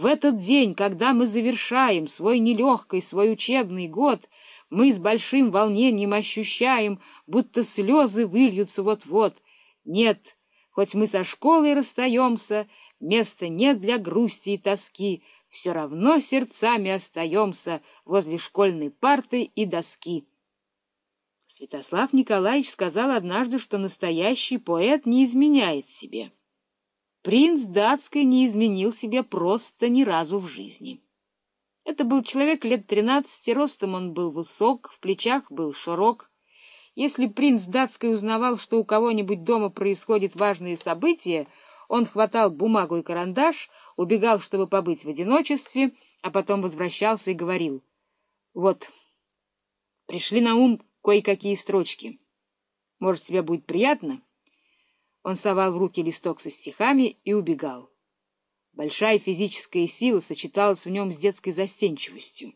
В этот день, когда мы завершаем свой нелегкий, свой учебный год, мы с большим волнением ощущаем, будто слезы выльются вот-вот. Нет, хоть мы со школой расстаемся, места нет для грусти и тоски, все равно сердцами остаемся возле школьной парты и доски. Святослав Николаевич сказал однажды, что настоящий поэт не изменяет себе. Принц датский не изменил себе просто ни разу в жизни. Это был человек лет тринадцати, ростом он был высок, в плечах был широк. Если принц датский узнавал, что у кого-нибудь дома происходят важные события, он хватал бумагу и карандаш, убегал, чтобы побыть в одиночестве, а потом возвращался и говорил. Вот, пришли на ум кое-какие строчки. Может, тебе будет приятно? Он совал в руки листок со стихами и убегал. Большая физическая сила сочеталась в нем с детской застенчивостью.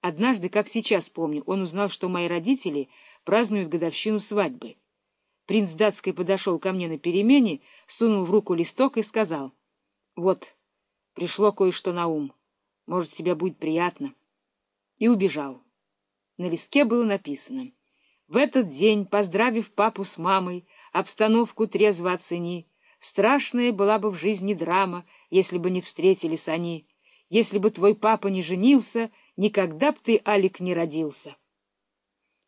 Однажды, как сейчас помню, он узнал, что мои родители празднуют годовщину свадьбы. Принц датский подошел ко мне на перемене, сунул в руку листок и сказал, «Вот, пришло кое-что на ум. Может, тебе будет приятно». И убежал. На листке было написано, «В этот день, поздравив папу с мамой, обстановку трезво оцени, Страшная была бы в жизни драма, если бы не встретились они. Если бы твой папа не женился, никогда б ты, Алик, не родился.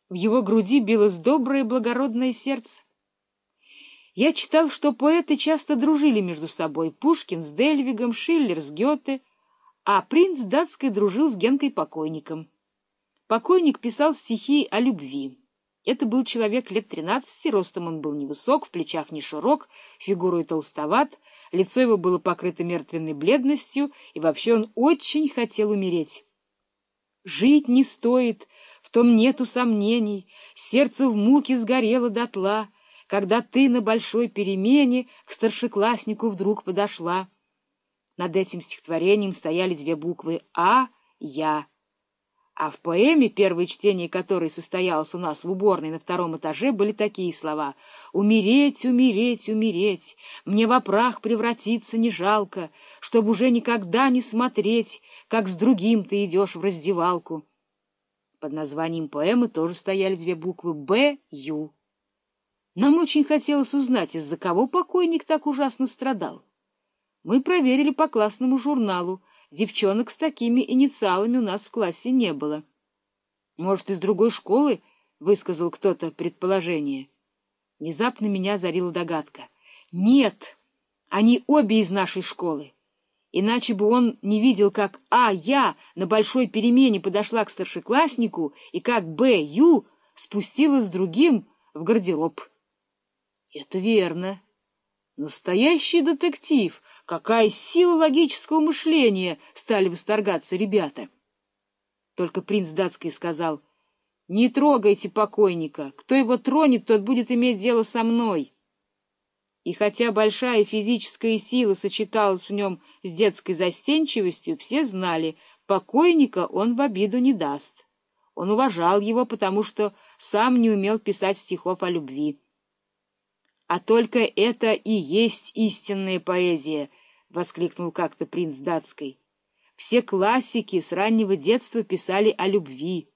В его груди билось доброе благородное сердце. Я читал, что поэты часто дружили между собой. Пушкин с Дельвигом, Шиллер с Гёте, а принц датской дружил с Генкой Покойником. Покойник писал стихи о любви. Это был человек лет тринадцати, ростом он был невысок, в плечах не широк, фигурой толстоват, лицо его было покрыто мертвенной бледностью, и вообще он очень хотел умереть. Жить не стоит, в том нету сомнений, сердце в муке сгорело дотла, когда ты на большой перемене к старшекласснику вдруг подошла. Над этим стихотворением стояли две буквы «А», «Я». А в поэме, первое чтение которой состоялось у нас в уборной на втором этаже, были такие слова «Умереть, умереть, умереть, мне во прах превратиться не жалко, чтобы уже никогда не смотреть, как с другим ты идешь в раздевалку». Под названием поэмы тоже стояли две буквы «Б», «Ю». Нам очень хотелось узнать, из-за кого покойник так ужасно страдал. Мы проверили по классному журналу, Девчонок с такими инициалами у нас в классе не было. — Может, из другой школы? — высказал кто-то предположение. Внезапно меня озарила догадка. — Нет, они обе из нашей школы. Иначе бы он не видел, как А. Я на большой перемене подошла к старшекласснику и как Б. Ю спустилась с другим в гардероб. — Это верно. Настоящий детектив — Какая сила логического мышления! — стали восторгаться ребята. Только принц датский сказал, — Не трогайте покойника. Кто его тронет, тот будет иметь дело со мной. И хотя большая физическая сила сочеталась в нем с детской застенчивостью, все знали, покойника он в обиду не даст. Он уважал его, потому что сам не умел писать стихов о любви. А только это и есть истинная поэзия, — воскликнул как-то принц датской. Все классики с раннего детства писали о любви.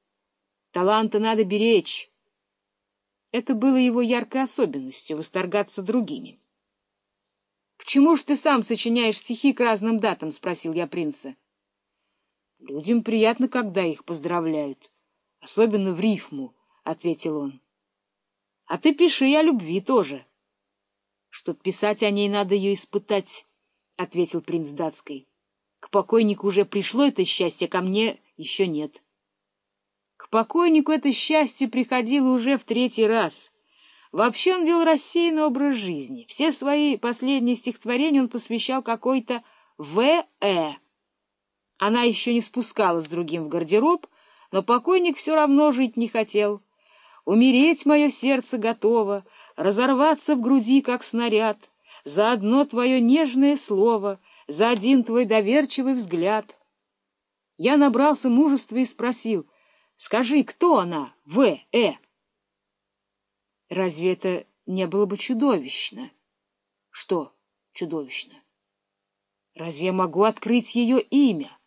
Таланта надо беречь. Это было его яркой особенностью — восторгаться другими. — Почему ж ты сам сочиняешь стихи к разным датам? — спросил я принца. — Людям приятно, когда их поздравляют, особенно в рифму, — ответил он. — А ты пиши о любви тоже. Чтоб писать о ней, надо ее испытать. — ответил принц датской. — К покойнику уже пришло это счастье, ко мне еще нет. К покойнику это счастье приходило уже в третий раз. Вообще он вел рассеянный образ жизни. Все свои последние стихотворения он посвящал какой-то В.Э. Она еще не спускалась с другим в гардероб, но покойник все равно жить не хотел. Умереть мое сердце готово, разорваться в груди, как снаряд — за одно твое нежное слово, за один твой доверчивый взгляд. Я набрался мужества и спросил, скажи, кто она, В. Э? Разве это не было бы чудовищно? Что чудовищно? Разве я могу открыть ее имя?